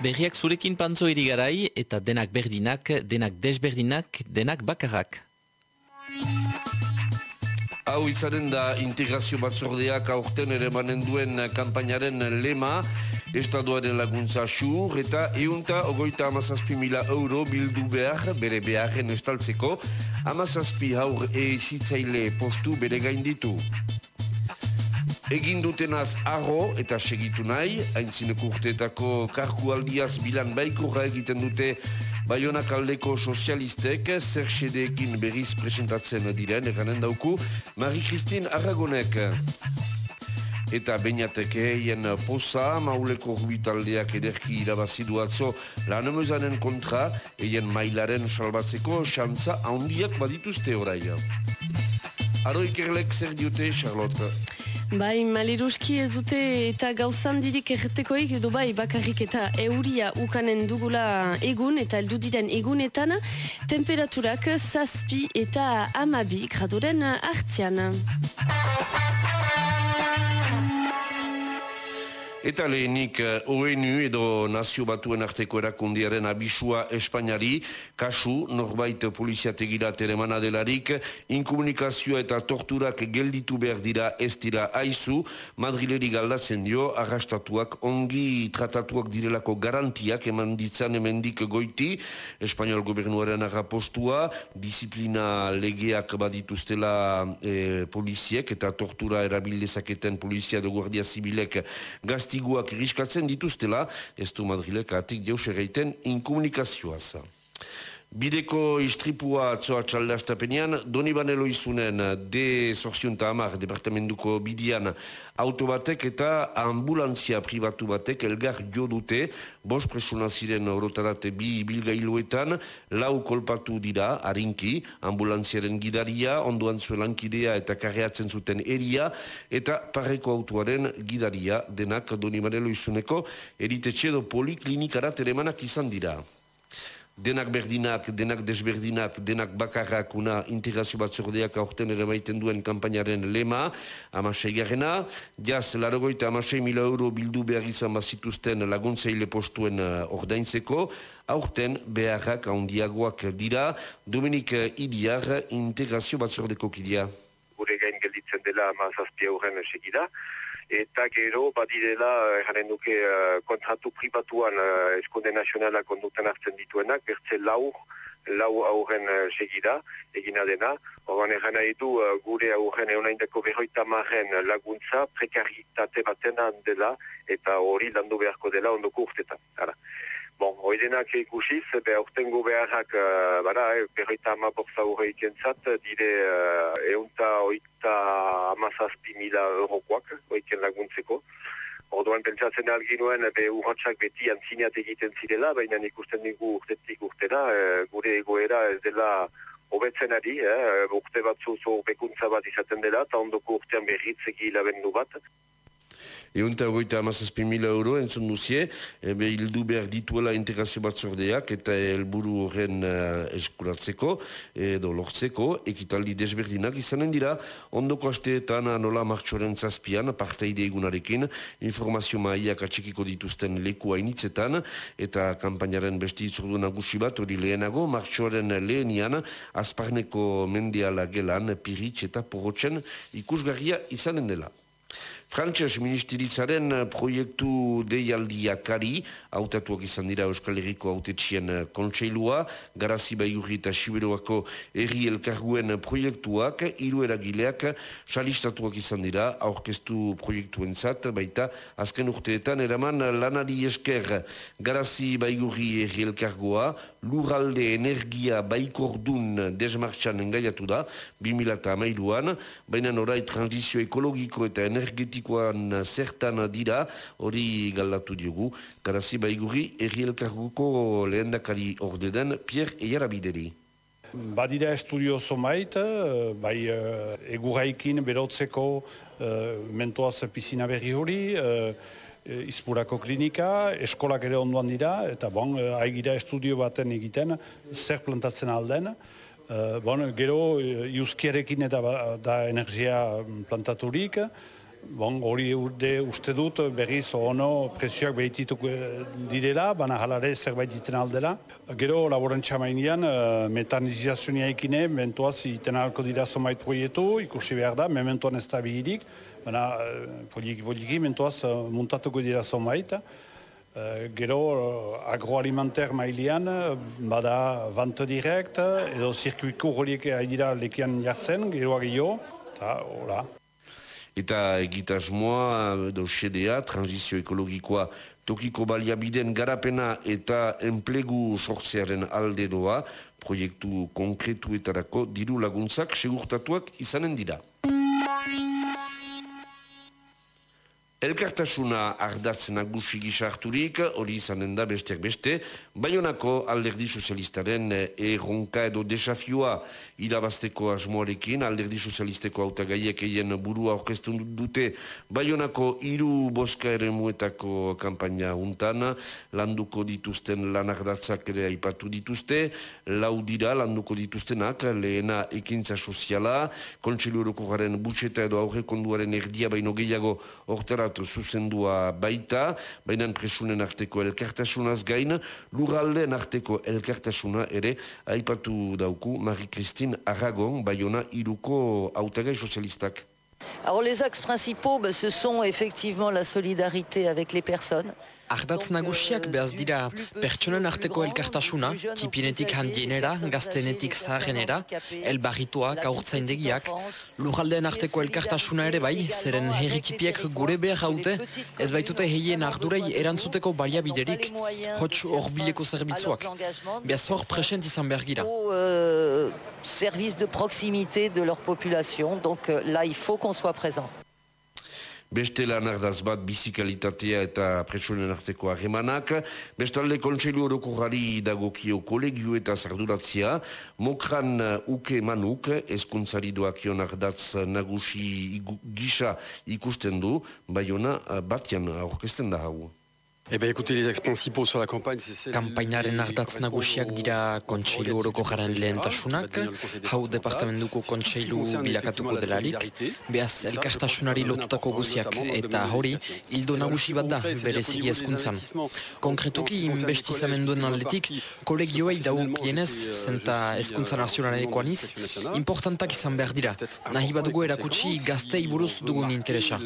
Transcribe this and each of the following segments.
Berriak zurekin pantzo irigarai eta denak berdinak, denak desberdinak, denak bakarrak. Hau izanen da integrazio batzordeak aurten ere manen duen kampainaren lema, Estaduaren laguntza xur eta eunta ogoita amazazpi mila euro bildu behar bere beharren estaltzeko, amazazpi haur ezitzaile postu bere gainditu. Egin dutenaz arro eta segitu nahi, haintzineko urteetako karku aldiaz bilan baikurra egiten dute Baionak aldeko sozialistek zer sedeekin berriz presentatzen diren, eganen dauku, Marie-Christine Aragonek. Eta bainateke hien posa, mauleko rubitaldeak ederki irabazi duatzo lan emezanen kontra, hien mailaren salbatzeko xantza handiak badituzte orai. Aroik erlek zer diote, Charlotte? Bai, maliruski ez dute eta gauzan dirik erretekoik edo bai bakarrik eta euria ukanen dugula egun eta eldu diren egunetan temperaturak zazpi eta amabi gradoren hartzian. Eta lehenik eh, ONU edo Nazio Batuen Arteko Erakundiaren abisua Espainiari, kasu norbait poliziategira teremana delarik, inkomunikazioa eta torturak gelditu behar dira ez dira aizu, Madrileri galdatzen dio, arrastatuak ongi tratatuak direlako garantiak eman ditzan emendik goiti, Espainiol gobernuaren arrapostua, disiplina legeak badituztela e, poliziek eta tortura erabildezaketen polizia de guardia zibilek gazte kastiguak iriskatzen dituztela, ez du Madrilek atik deus erreiten inkomunikazioaz. Bideko istripua atzoa txalda astapenean, doni banelo izunen de zorziunta amar departamentuko bidian autobatek eta ambulantzia pribatu batek elgar jo dute, bos presuna ziren orotarate bi bilgailuetan, lau kolpatu dira, harinki, ambulantziaren gidaria, onduan zuen lankidea eta karreatzen zuten eria, eta parreko autoaren gidaria denak doni banelo izuneko eritetxe do poliklinikara teremanak izan dira denak berdinak, denak desberdinak, denak bakarrak una integrazio batzordeak aurten ere baiten duen kampainaren lema, amasei garena, jaz, larogoita amasei mila euro bildu behar izan bazituzten laguntzaile postuen uh, ordaintzeko, aurten beharrak handiagoak dira, Dominik Idiar, integrazio batzordeko kidia. Gure gain gelditzen dela amazazpia horren segida, eta gero badirela erranen duke uh, kontratu privatuan uh, eskonde nazionala konduten hartzen dituenak, bertze lau, lau aurren uh, segida, egina dena. Horban erran nahi du uh, gure aurren eunaindako berroita marren laguntza prekaritate batena dela eta hori landu beharko dela ondoko urtetan. Bon, oidenak ikusiz, be aurtengo beharrak, uh, bada, eh, berroita ama borza horre ikentzat, dire uh, eunta oita amazazpi mila eurokoak, oiken laguntzeko. Orduan pentsatzen alginuen, be urratxak beti antzineat egiten zirela, baina ikusten dugu urtetik urtera, uh, gure egoera ez dela hobetzen ari, eh, urte batzu zo bekuntza bat izaten dela, eta ondoko urtean berritzeki labendu bat. Eunta goita amazazpi mila euro entzun duzie, ebe hildu behar dituela integrazio batzordeak eta helburu horren uh, eskuratzeko edo lortzeko, ekitaldi desberdinak izanen dira, ondoko asteetan nola martxoren zazpian, parteide egunarekin, informazio maaiak atxekiko dituzten leku hainitzetan, eta kampainaren besti itzordu nagusi bat, hori lehenago, martxoren lehenian, azparneko mendiala gelan, piritx eta porrotzen ikusgarria izanen dela. Frantses ministeritzaren eh, proiektu deialdiakari, hautatuak izan dira Euskal Herriko autetxien eh, kontseilua, garazi baiurri eta siberoako erri elkarguen proiektuak, hiru eragileak salistatuak izan dira, aurkeztu proiektuen zat, baita azken urteetan eraman lanari esker. Garazi baiurri erri elkargoa, lurralde energia baikordun desmartxan engaiatu da, 2008an, baina orai transizio ekologiko eta energetikoan zertan dira, hori galdatu diogu, garazi baiguri erri elkarguko lehendakari ordeden Pierre Eierabideri. Badira estudio zomait, bai uh, eguraikin berotzeko uh, mentoaz pizina berri hori, E, klinika, eskolak ere onduan dira, eta bon, e, haigira estudio baten egiten, zer plantatzen alden. E, bon, gero, iuzkiarekin eta ba, da energia plantaturik, bon, hori urde uste dut berriz ono presioak behitituko direla, baina halare zerbait diten aldela. Gero laborantza mainean, uh, metanizazioa mentuaz iten alko dira zomait proietu, ikusi behar da, mementuan ez da bihirik, baina poliki poliki mentuaz uh, muntatuko dira zomait. Uh, gero uh, agroalimenter mailean, bada vante direkt, edo zirkuiko horiek haidira lekian jatzen, gero agio, eta hola eta egitasmoa edo sedea, transizio ekologikoa tokiko baliabideen garapena eta enplegu sortzearen alde doa, proiektu konkretuetarako diru laguntzak segurtatuak izanen dira. Elkartasuna ardatz nagusi gisa harturik, hori izanen da besteak beste, Baionako alderdi sozialistaren erronka edo desafioa irabazteko asmoarekin, alderdi sozialisteko autagaiek eien burua orkestu dute Baionako hiru boska ere muetako kampaina untan, landuko dituzten lanardatzak ere aipatu dituzte, lau dira landuko dituztenak, lehena ekintza soziala, kontselu eroko garen butxeta edo aurrekonduaren erdia baino gehiago Alors les axes principaux, ben, ce sont effectivement la solidarité avec les personnes. Ardatz nagusiak behaz dira pertsonen arteko elkartasuna, tipinetik handienera, gaztenetik zaharrenera, elbarrituak, aurtzaindegiak, lujaldeen arteko elkartasuna ere bai, zeren herritipiek gure behar haute, ez baitute heien ardurei erantzuteko bariabiderik, hotx horbileko zerbitzuak. Behaz hor present izan behar gira. Euh, service de proximité de leur population, donc euh, là il faut qu'on soit présent. Beste lan ardaz bat bizikalitatea eta presonen arteko harremanak, bestalde kontseilu horoko gari dagokio kolegio eta zarduratzia, mokran uke manuk, eskuntzari doakion ardatz nagusi gisa ikusten du, baiona batian aurkesten da hau. Kampainaren ardatz nagusiak dira kontseilu horoko jaren lehentasunak, hau departamentuko kontseilu bilakatuko delarik, behaz elkartasunari lotutako guziak, eta hori, hildo nagusi bat da bereziki eskuntzan. Konkretuki, inbestizamenduen aldetik, kolegioei daukienez, zenta eskuntza nazionalekoan iz, importantak izan behar dira, nahi badugu erakutsi gaztei buruz dugun interesa.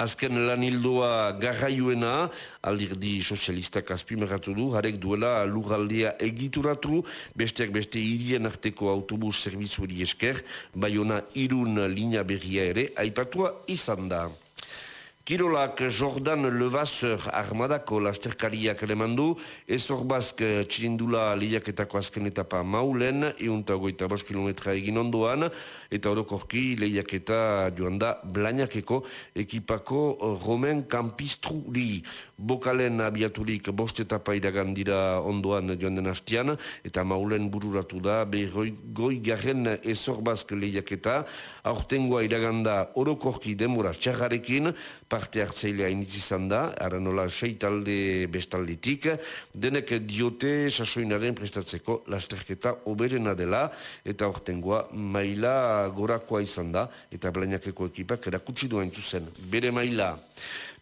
Azken lan hildoa garraioena, aldirdi sozialistak azpimeratu du, harek duela lurraldea egituratu, besteak beste hirien arteko autobus zerbitzu hori esker, baiona irun linea berria ere, aipatua izan da. Kirolak Jordan Levasseur armadako lasterkariak elemandu, ez horbazk txirindula lehiaketako azken etapa maulen, eunta goita bos kilometra egin ondoan, eta orokorki lehiaketa joan da blainakeko ekipako Romen Campistruli. Bokalen abiaturik bost etapa iragan dira ondoan joan den hastian, eta maulen bururatu da, behoi goi garren ez horbazk lehiaketa, aurtengoa iraganda orokorki demora txarrarekin, parte hartzailea inizizan da, ara nola seitalde bestalditik, denek diote sasoinaren prestatzeko lasterketa oberena dela, eta ortengoa maila gorakoa izan da, eta blainakeko ekipak erakutsi duen zuzen. Bere maila,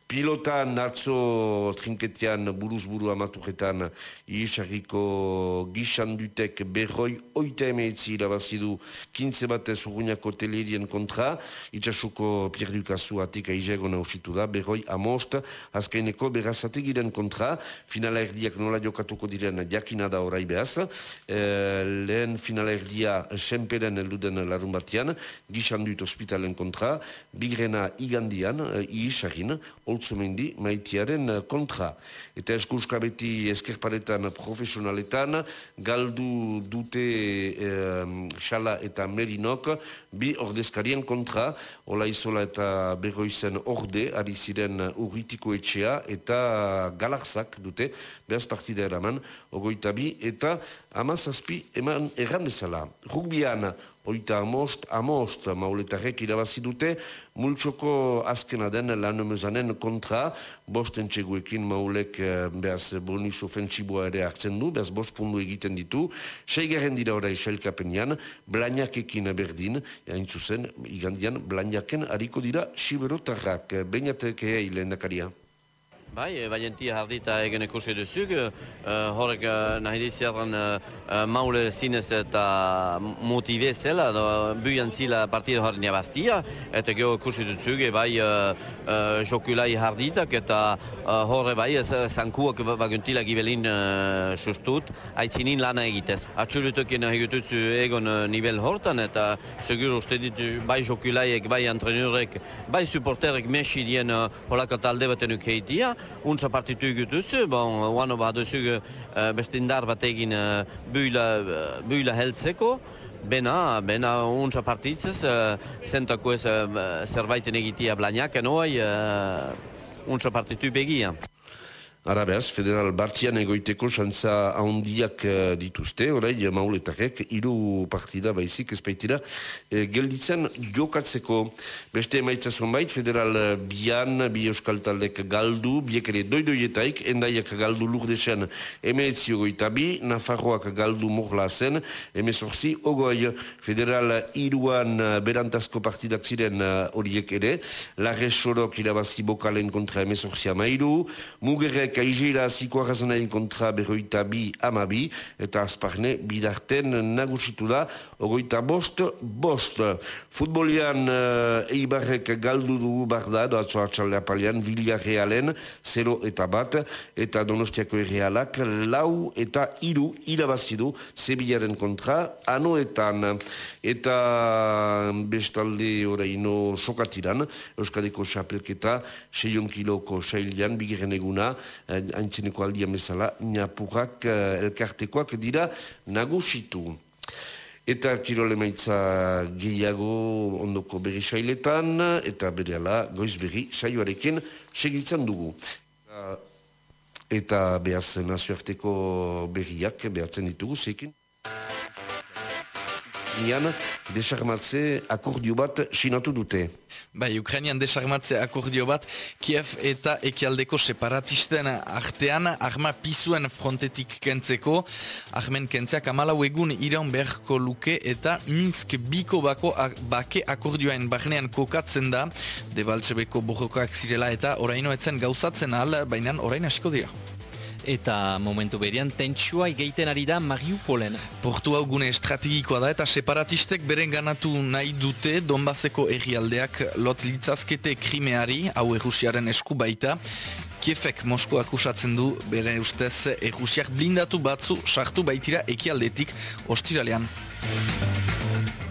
Pilotan atzo trinketian buruz buru amaturetan Iesarriko gixan dutek berroi oita emeetzi irabazidu kintze batez urruñako telerien kontra. Itxasuko pierdukazu atik aizegon hausitu da berroi amost azkaineko berrazatik iren kontra. Finala erdiak nola jokatuko diren jakina da orai behaz. E, lehen finala erdia senperen elduden larun batian gixan dut hospitalen kontra. Bigrena igandian Iesarrin holtzumendi maitiaren kontra. Eta eskuska beti eskerparetan profesionaletan galdu dute xala eta merinok bi ordezkarien kontra. Ola izola eta berroizen orde ari ziren urritiko etxea eta galarzak dute behaz partida eraman ogoita bi eta amazazpi eman erran bezala. Rugbian oita amost, amost mauletarrek irabazi dute, multsoko azkena den lan mezanen kontra, bost entxeguekin maulek eh, behaz bonus ofentsiboa ere hartzen du, behaz bost pundu egiten ditu, seigaren dira orai sailkapenean, blainakekin berdin, hain zuzen, igandian, blainaken hariko dira siberotarrak, bainatek egin lehen dakaria. Bai, bai entia hardita egen ikusi duzuk, uh, horrek uh, nahi diziaren uh, maule zinez eta motive zela, do, buian zila partida hori nabaztia, eta geho ikusi duzuk, bai uh, uh, jokulai harditak eta uh, horre bai zankuak baguntila gibelin uh, sustut, aitzinin lana egitez. Atxulutokin gututzu egon uh, nivel hortan, eta segur uste dit bai jokulaiek, bai antrenurek, bai supporterek mesi dien uh, holaka talde baten ukeitia, untsa partitu egituz, bon, oano bat duzuk uh, beste indar bat egin uh, buila, heltzeko, Bena, bena untsa partitzez, uh, zentako ez uh, zerbaiten egitea blainak, enoai uh, untsa partitu begia. Arabeaz, federal bartian egoiteko xantza handiak uh, dituzte, orai, mauletarek, iru partida baizik ezpeitira, e, gelditzen jokatzeko. Beste emaitza zonbait, federal bian, bi euskal taldek galdu, biek ere doidoietaik, endaiak galdu lurdesean emeetzi ogoita bi, Nafarroak galdu morla zen, emezorzi, ogoi, federal iruan uh, berantazko partidak ziren horiek ere, larre sorok irabazi bokalen kontra emezorzi amairu, mugerek Kaijera zikoa razenain kontra berroita bi amabi, eta azparne bidarten nagusitu da, ogoita bost, bost. Futbolian uh, eibarrek galdu dugu barda, doatzo atxaldea palian, Villarrealen, 0 eta bat, eta donostiako errealak, lau eta iru irabazidu, Zebilaren kontra, anoetan, eta bestalde oraino sokatiran, Euskadiko xapelketa, 6 kiloko sailian, bigeren eguna, haintzeneko aldia mesala, inapurrak uh, elkartekoak dira nagusitu. Eta kirole maitza gehiago ondoko berri sailetan, eta bere ala goiz berri saioarekin segitzen dugu. Eta behaz nazioarteko berriak behatzen ditugu, zekin. Nian, desarmatze akordio bat sinatu dute. Bai, Ukrainian desarmatze akordio bat, Kiev eta ekialdeko separatisten artean arma pizuen frontetik kentzeko, armen kentzeak amalau egun iraun beharko luke eta Minsk biko bako bake akordioain barnean kokatzen da, debaltsebeko borrokoak zirela eta oraino etzen gauzatzen al, baina orain asko dira eta momentu berian tentsua egeiten ari da Mariupolen. Portu hau gune estrategikoa da eta separatistek beren ganatu nahi dute Donbaseko errialdeak lot litzazkete krimeari, hau errusiaren esku baita. Kiefek Mosko akusatzen du bere ustez errusiak blindatu batzu sartu baitira ekialdetik ostiralean.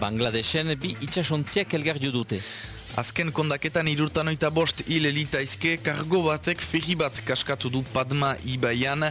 Bangladesen bi itxasontziak elgar dute. Azken kondaketan irurtanoita bost hil elitaizke kargo batek fehi bat kaskatu du Padma Ibaian.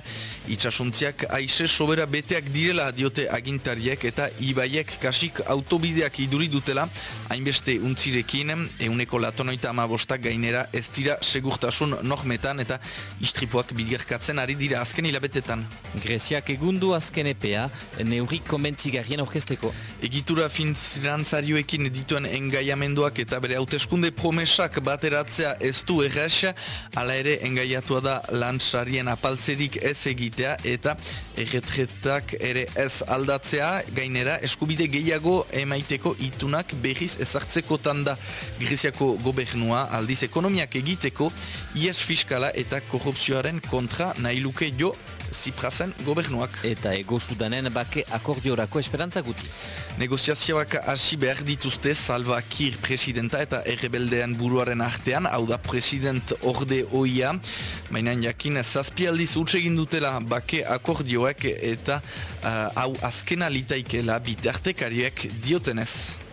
Itxasuntziak aise sobera beteak direla diote agintariek eta Ibaiek kasik autobideak iduri dutela. Hainbeste untzirekin, euneko latonoita ama bostak gainera ez dira segurtasun normetan eta istripuak bigerkatzen ari dira azken hilabetetan. Greziak egundu azken epea, neurrik konbentzigarrien orkesteko. Egitura finzirantzarioekin dituen engaiamenduak eta bere hauteskunde promesak bateratzea ez du erraz, ala ere engaiatua da lantzarien apaltzerik ez egitea eta erretretak ere ez aldatzea, gainera eskubide gehiago emaiteko itunak berriz ezartzeko tanda Greziako gobernua aldiz ekonomiak egiteko ies fiskala eta korrupzioaren kontra nahi luke jo Ziprazen gobernuak. Eta ego sudanen bake akordiorako esperantza guti. Negoziazioak hasi behar dituzte Salva Kiir presidenta eta errebeldean buruaren artean, hau da president orde oia, mainan jakin zazpialdiz utsegin dutela bake akordioak eta uh, azkena litaikela bitartekariek diotenez.